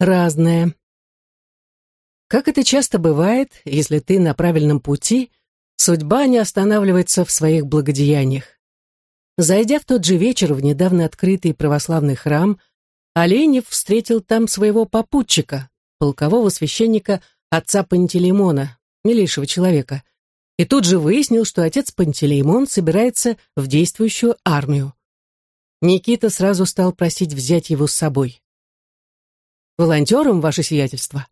разное. Как это часто бывает, если ты на правильном пути, судьба не останавливается в своих благодеяниях. Зайдя в тот же вечер в недавно открытый православный храм, Оленев встретил там своего попутчика, полкового священника отца Пантелеймона, милейшего человека, и тут же выяснил, что отец Пантелеймон собирается в действующую армию. Никита сразу стал просить взять его с собой. «Волонтером, ваше сиятельство?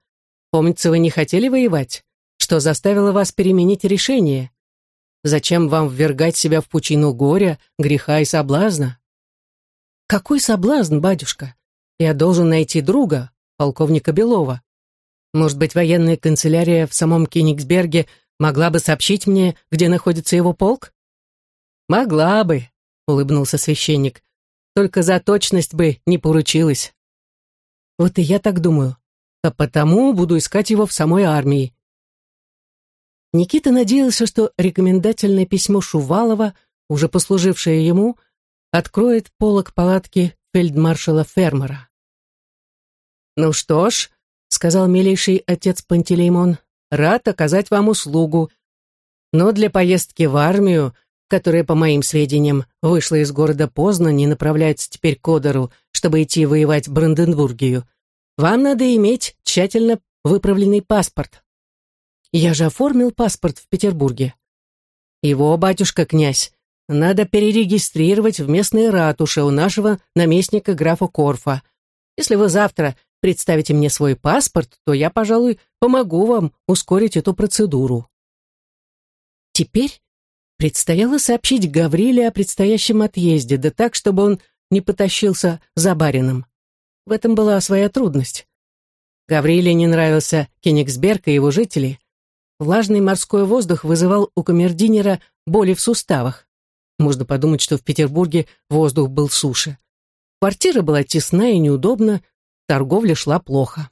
Помнится, вы не хотели воевать? Что заставило вас переменить решение? Зачем вам ввергать себя в пучину горя, греха и соблазна?» «Какой соблазн, батюшка? Я должен найти друга, полковника Белова. Может быть, военная канцелярия в самом Кенигсберге могла бы сообщить мне, где находится его полк?» «Могла бы», — улыбнулся священник. «Только за точность бы не поручилась». «Вот и я так думаю. А потому буду искать его в самой армии». Никита надеялся, что рекомендательное письмо Шувалова, уже послужившее ему, откроет полок палатки фельдмаршала Фермера. «Ну что ж», — сказал милейший отец Пантелеймон, — «рад оказать вам услугу. Но для поездки в армию, которая, по моим сведениям, вышла из города поздно, не направляется теперь к Одеру, чтобы идти воевать в Бранденбургию, вам надо иметь тщательно выправленный паспорт. Я же оформил паспорт в Петербурге. Его, батюшка, князь, надо перерегистрировать в местной ратуше у нашего наместника графа Корфа. Если вы завтра представите мне свой паспорт, то я, пожалуй, помогу вам ускорить эту процедуру. Теперь предстояло сообщить Гавриле о предстоящем отъезде, да так, чтобы он не потащился за барином. В этом была своя трудность. Гавриле не нравился Кенигсберг и его жители. Влажный морской воздух вызывал у камердинера боли в суставах. Можно подумать, что в Петербурге воздух был суше. Квартира была тесна и неудобна, торговля шла плохо.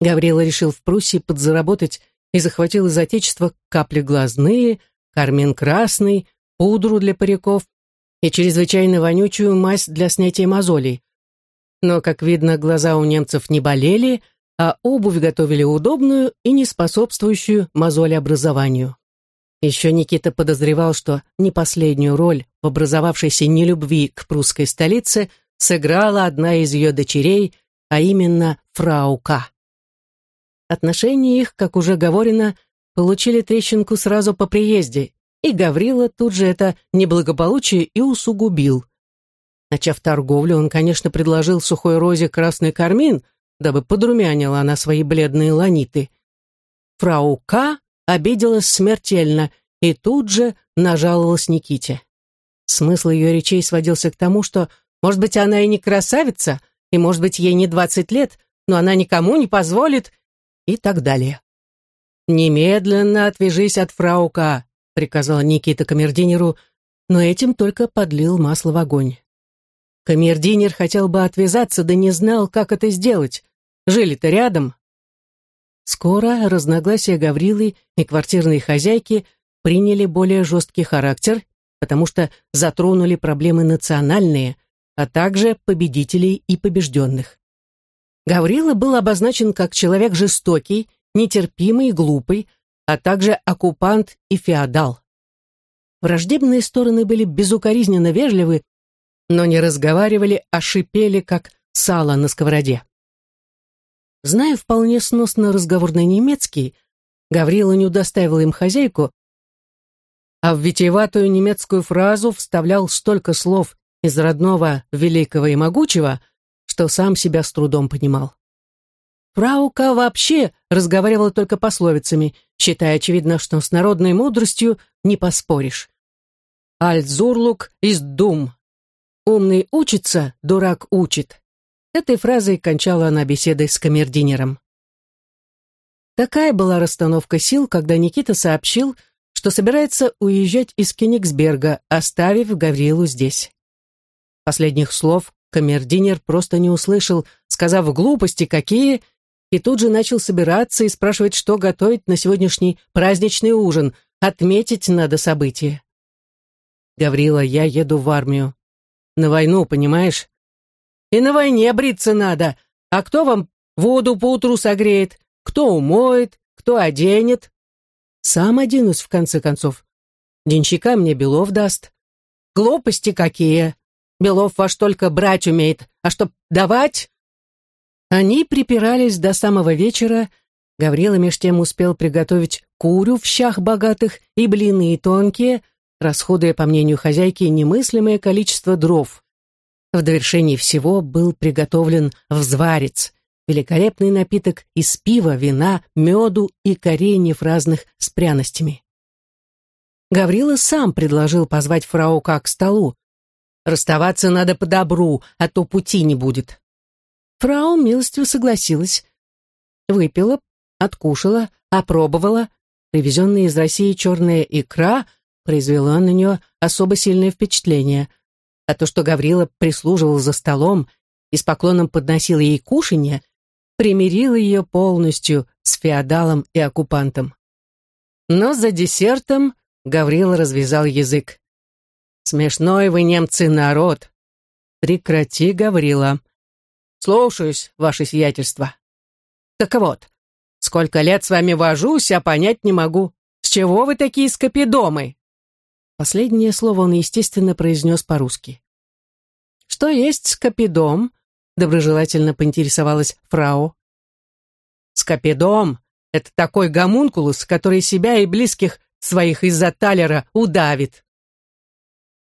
Гаврила решил в Пруссии подзаработать и захватил из отечества капли глазные, кармин красный, пудру для париков и чрезвычайно вонючую мазь для снятия мозолей. Но, как видно, глаза у немцев не болели, а обувь готовили удобную и не способствующую мозолеобразованию. Еще Никита подозревал, что не последнюю роль в образовавшейся нелюбви к прусской столице сыграла одна из ее дочерей, а именно фрау К. Отношения их, как уже говорено, получили трещинку сразу по приезде, и Гаврила тут же это неблагополучие и усугубил. Начав торговлю, он, конечно, предложил сухой розе красный кармин, дабы подрумянила она свои бледные ланиты. Фрау К. обиделась смертельно и тут же нажаловалась Никите. Смысл ее речей сводился к тому, что, может быть, она и не красавица, и, может быть, ей не двадцать лет, но она никому не позволит, и так далее. «Немедленно отвяжись от фраука», — приказал Никита камердинеру, но этим только подлил масло в огонь. Камердинер хотел бы отвязаться, да не знал, как это сделать. Жили-то рядом. Скоро разногласия Гаврилы и квартирной хозяйки приняли более жесткий характер, потому что затронули проблемы национальные, а также победителей и побежденных. Гаврила был обозначен как человек жестокий, нетерпимый и глупый, а также оккупант и феодал. Враждебные стороны были безукоризненно вежливы, но не разговаривали, а шипели, как сало на сковороде. Зная вполне сносно разговорный немецкий, Гаврила не удостаивал им хозяйку, а в витиеватую немецкую фразу вставлял столько слов из родного великого и могучего, что сам себя с трудом понимал. Фраука вообще разговаривала только пословицами, считая, очевидно, что с народной мудростью не поспоришь. «Альтзурлук из дум». «Умный учится, дурак учит». Этой фразой кончала она беседой с камердинером. Такая была расстановка сил, когда Никита сообщил, что собирается уезжать из Кенигсберга, оставив Гаврилу здесь. Последних слов камердинер просто не услышал, сказав глупости какие, и тут же начал собираться и спрашивать, что готовить на сегодняшний праздничный ужин, отметить надо событие. «Гаврила, я еду в армию. На войну, понимаешь? И на войне бриться надо. А кто вам воду поутру согреет, кто умоет, кто оденет. Сам оденусь, в конце концов. Денщика мне Белов даст. Глупости какие. Белов ваш только брать умеет, а чтоб давать... Они припирались до самого вечера, Гаврила меж тем успел приготовить курю в щах богатых и блины тонкие, расходуя, по мнению хозяйки, немыслимое количество дров. В довершении всего был приготовлен взварец, великолепный напиток из пива, вина, меду и кореньев разных с пряностями. Гаврила сам предложил позвать фрау к столу. «Расставаться надо по добру, а то пути не будет». Фрау милостиво согласилась. Выпила, откушала, опробовала. Привезенная из России черная икра произвела на нее особо сильное впечатление. А то, что Гаврила прислуживал за столом и с поклоном подносил ей кушанье, примирило ее полностью с феодалом и оккупантом. Но за десертом Гаврила развязал язык. «Смешной вы, немцы, народ!» «Прекрати, Гаврила!» «Слушаюсь, ваше сиятельство!» «Так вот, Сколько лет с вами вожусь, а понять не могу. С чего вы такие скопидомы?» Последнее слово он, естественно, произнес по-русски. «Что есть скопидом?» — доброжелательно поинтересовалась фрау. «Скопидом — это такой гомункулус, который себя и близких своих из-за талера удавит».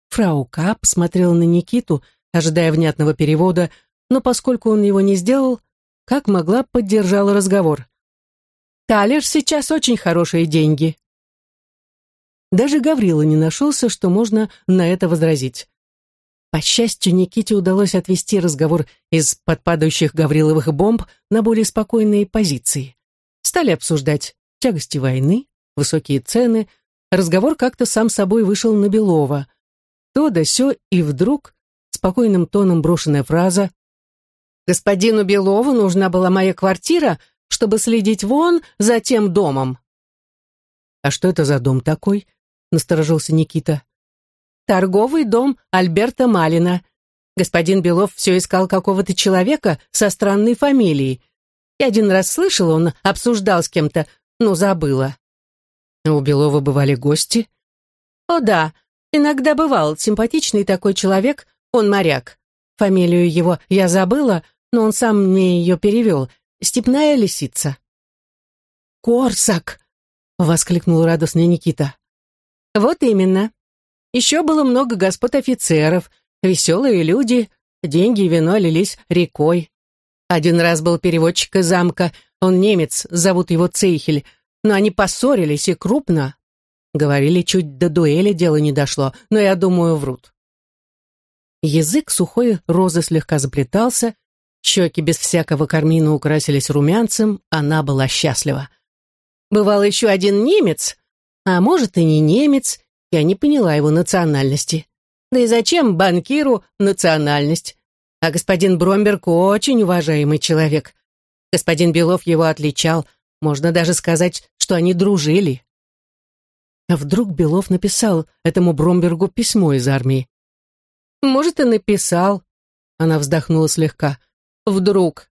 Фрау Кап смотрела на Никиту, ожидая внятного перевода, но поскольку он его не сделал, как могла, поддержала разговор. Талер сейчас очень хорошие деньги. Даже Гаврила не нашелся, что можно на это возразить. По счастью, Никите удалось отвести разговор из подпадающих Гавриловых бомб на более спокойные позиции. Стали обсуждать тягости войны, высокие цены. Разговор как-то сам собой вышел на Белова. То да сё, и вдруг спокойным тоном брошенная фраза «Господину Белову нужна была моя квартира, чтобы следить вон за тем домом». «А что это за дом такой?» — насторожился Никита. «Торговый дом Альберта Малина. Господин Белов все искал какого-то человека со странной фамилией. Я один раз слышал, он обсуждал с кем-то, но забыла». «У Белова бывали гости?» «О да, иногда бывал симпатичный такой человек, он моряк. Фамилию его я забыла, но он сам мне ее перевел — степная лисица». «Корсак!» — воскликнул радостный Никита. «Вот именно. Еще было много господ офицеров, веселые люди, деньги и вино лились рекой. Один раз был переводчик из замка, он немец, зовут его Цейхель, но они поссорились и крупно. Говорили, чуть до дуэли дело не дошло, но я думаю, врут. Язык сухой розы слегка заплетался, Щеки без всякого кармина украсились румянцем, она была счастлива. Бывал еще один немец, а может и не немец, я не поняла его национальности. Да и зачем банкиру национальность? А господин Бромберг очень уважаемый человек. Господин Белов его отличал, можно даже сказать, что они дружили. А вдруг Белов написал этому Бромбергу письмо из армии? Может, и написал. Она вздохнула слегка. Вдруг.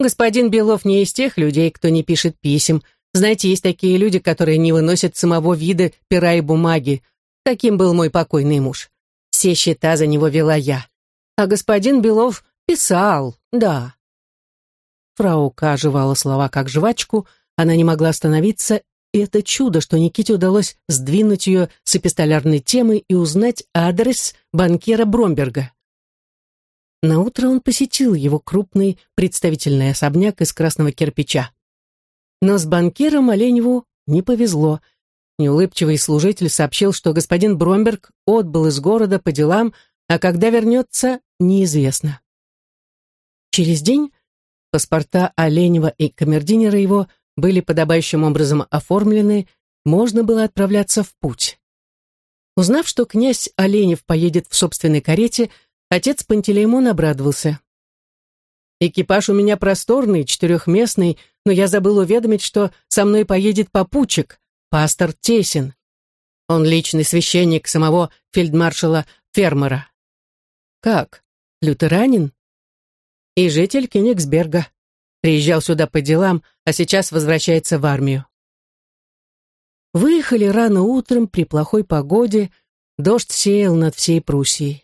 Господин Белов не из тех людей, кто не пишет писем. Знаете, есть такие люди, которые не выносят самого вида пера и бумаги. Таким был мой покойный муж. Все счета за него вела я. А господин Белов писал, да. Фраука оживала слова как жвачку, она не могла остановиться, и это чудо, что Никите удалось сдвинуть ее с эпистолярной темы и узнать адрес банкира Бромберга. На утро он посетил его крупный представительный особняк из красного кирпича. Но с банкиром Оленеву не повезло. Неулыбчивый служитель сообщил, что господин Бромберг отбыл из города по делам, а когда вернется, неизвестно. Через день паспорта Оленева и камердинера его были подобающим образом оформлены, можно было отправляться в путь. Узнав, что князь Оленев поедет в собственной карете, Отец Пантелеймон обрадовался. «Экипаж у меня просторный, четырехместный, но я забыл уведомить, что со мной поедет попутчик, пастор Тесин. Он личный священник самого фельдмаршала Фермера». «Как? Лютеранин?» «И житель Кенигсберга. Приезжал сюда по делам, а сейчас возвращается в армию. Выехали рано утром при плохой погоде, дождь сеял над всей Пруссией.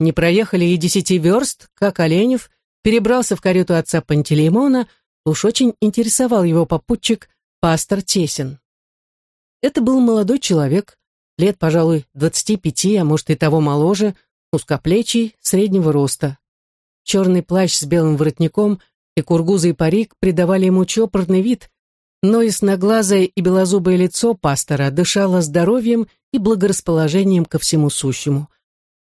Не проехали и десяти верст, как Оленев перебрался в карету отца Пантелеймона, уж очень интересовал его попутчик, пастор Тесин. Это был молодой человек, лет, пожалуй, двадцати пяти, а может и того моложе, узкоплечий, среднего роста. Черный плащ с белым воротником и кургузый парик придавали ему чопорный вид, но ясноглазое и белозубое лицо пастора дышало здоровьем и благорасположением ко всему сущему.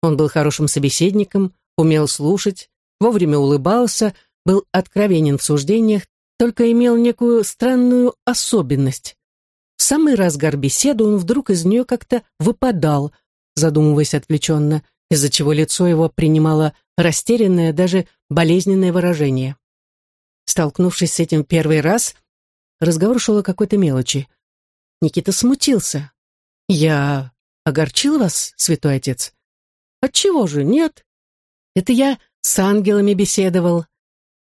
Он был хорошим собеседником, умел слушать, вовремя улыбался, был откровенен в суждениях, только имел некую странную особенность. В самый разгар беседы он вдруг из нее как-то выпадал, задумываясь отвлеченно, из-за чего лицо его принимало растерянное, даже болезненное выражение. Столкнувшись с этим первый раз, разговор шел о какой-то мелочи. Никита смутился. «Я огорчил вас, святой отец?» «Отчего же, нет? Это я с ангелами беседовал».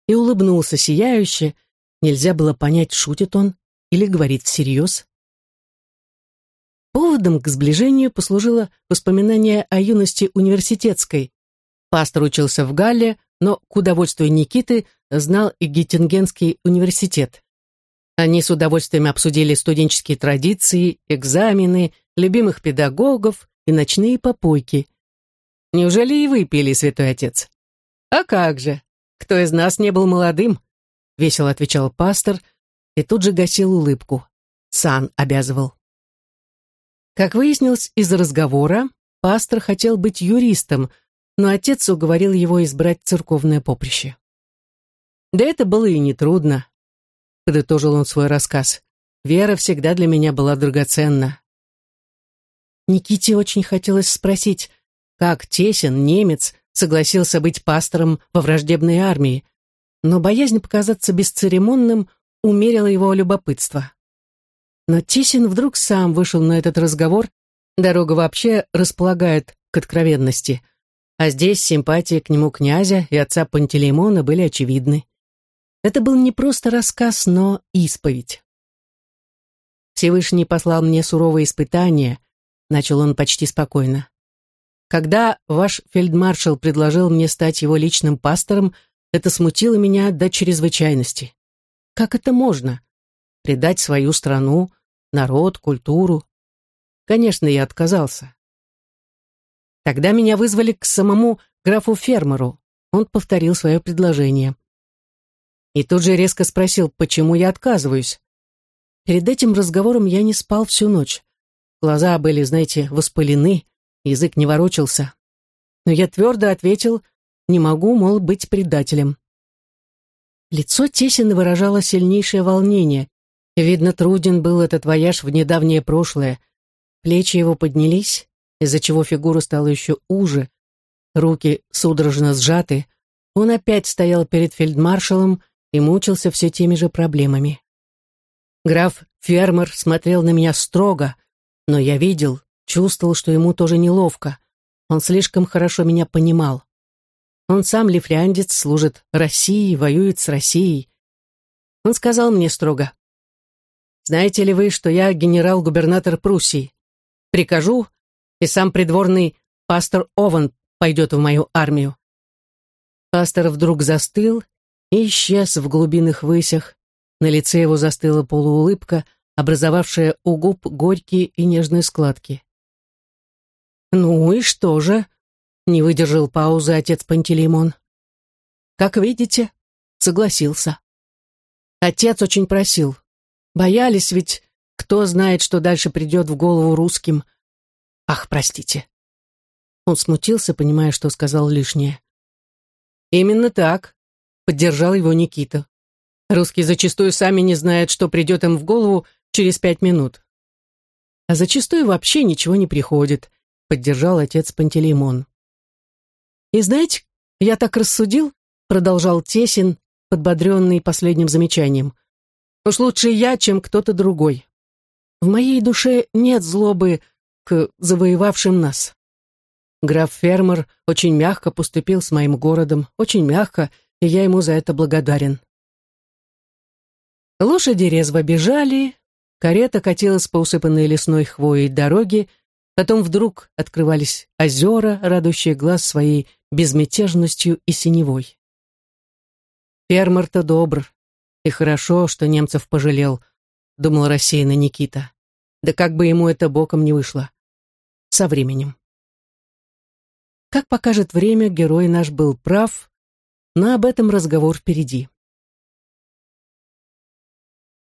И улыбнулся сияюще. Нельзя было понять, шутит он или говорит всерьез. Поводом к сближению послужило воспоминание о юности университетской. Пастор учился в Галле, но, к удовольствию Никиты, знал и Геттингенский университет. Они с удовольствием обсудили студенческие традиции, экзамены, любимых педагогов и ночные попойки. Неужели и вы пили, святой отец? А как же? Кто из нас не был молодым? Весело отвечал пастор и тут же гасил улыбку. Сан обязывал. Как выяснилось из разговора, пастор хотел быть юристом, но отец уговорил его избрать церковное поприще. Да это было и нетрудно, подытожил он свой рассказ. Вера всегда для меня была драгоценна. Никите очень хотелось спросить, как Тесен, немец, согласился быть пастором во враждебной армии, но боязнь показаться бесцеремонным умерила его любопытство. Но Тисин вдруг сам вышел на этот разговор. Дорога вообще располагает к откровенности. А здесь симпатии к нему князя и отца Пантелеймона были очевидны. Это был не просто рассказ, но исповедь. «Всевышний послал мне суровые испытания», — начал он почти спокойно. «Когда ваш фельдмаршал предложил мне стать его личным пастором, это смутило меня до чрезвычайности. Как это можно? Предать свою страну, народ, культуру. Конечно, я отказался. Тогда меня вызвали к самому графу-фермеру. Он повторил свое предложение. И тут же резко спросил, почему я отказываюсь. Перед этим разговором я не спал всю ночь. Глаза были, знаете, воспалены, язык не ворочался. Но я твердо ответил, не могу, мол, быть предателем. Лицо Тесина выражало сильнейшее волнение, Видно, труден был этот вояж в недавнее прошлое. Плечи его поднялись, из-за чего фигура стала еще уже. Руки судорожно сжаты. Он опять стоял перед фельдмаршалом и мучился все теми же проблемами. Граф Фермер смотрел на меня строго, но я видел, чувствовал, что ему тоже неловко. Он слишком хорошо меня понимал. Он сам лифляндец, служит России, воюет с Россией. Он сказал мне строго, знаете ли вы, что я генерал-губернатор Пруссии? Прикажу, и сам придворный пастор Ован пойдет в мою армию». Пастор вдруг застыл и исчез в глубинных высях. На лице его застыла полуулыбка, образовавшая у губ горькие и нежные складки. «Ну и что же?» — не выдержал паузы отец Пантелеймон. «Как видите, согласился. Отец очень просил, Боялись ведь, кто знает, что дальше придет в голову русским. Ах, простите. Он смутился, понимая, что сказал лишнее. Именно так, поддержал его Никита. Русские зачастую сами не знают, что придет им в голову через пять минут. А зачастую вообще ничего не приходит, поддержал отец Пантелеймон. И знаете, я так рассудил, продолжал Тесин, подбодренный последним замечанием. Уж лучше я, чем кто-то другой. В моей душе нет злобы к завоевавшим нас. Граф Фермер очень мягко поступил с моим городом, очень мягко, и я ему за это благодарен. Лошади резво бежали, карета катилась по усыпанной лесной хвоей дороге, потом вдруг открывались озера, радующие глаз своей безмятежностью и синевой. Фермер-то добр, и хорошо, что немцев пожалел, думал рассеянно Никита. Да как бы ему это боком не вышло. Со временем. Как покажет время, герой наш был прав, но об этом разговор впереди.